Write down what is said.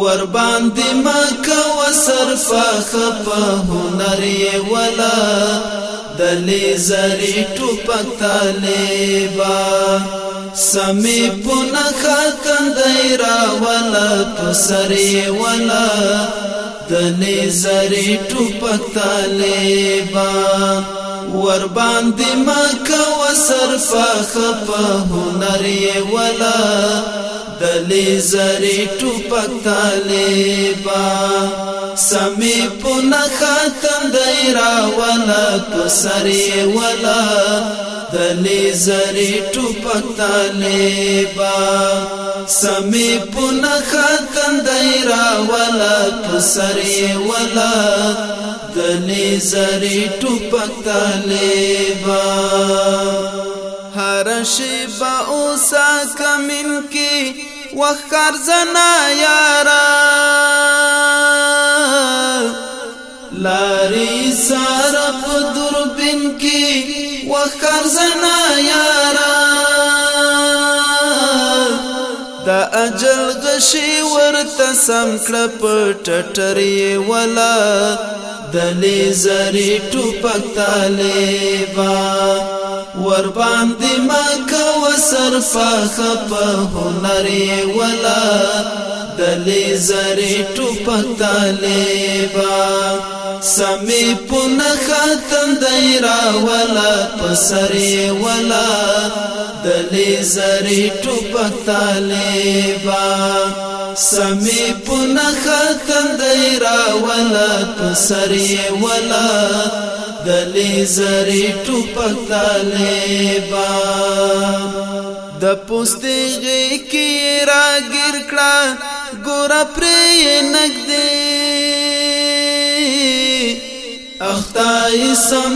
ور باندې مکه وصرفا خپه هنر ولا دلی زری ټوپک طالبا سمی پونه خکندای را ولا پسری ولا دلی زری ټوپک طالبا ور باندې مکه وصرفا خپه هنر یې ولا دلی زری ټوپک طالبا سمی پونه خاتم دیرا ولا پسری ولا دلی زری ټوپک طالبا سمی پونه خاتم دیرا ولا پسری ولا دلی زری ټوپک طالبا هر اوسا کمن کی وخر زنا یارا لاری سارا دوربین کی وخر زنا یارا دا اجل غشی ورته سم کړه پټټری ولا دلی زری ټوپک طالبا ور باندې مکه وصرفا خپ هنر ولا دلی زری ټوپک طالبا سمی پن ختم دیرا ولا پسری ولا دلی زری ټوپک طالبا سمی پن ختم دیرا ولا پسری ولا دلی زری ټوپک با۔ د پوستغه کی را ګر کړه ګور پرې نګدې اختای سم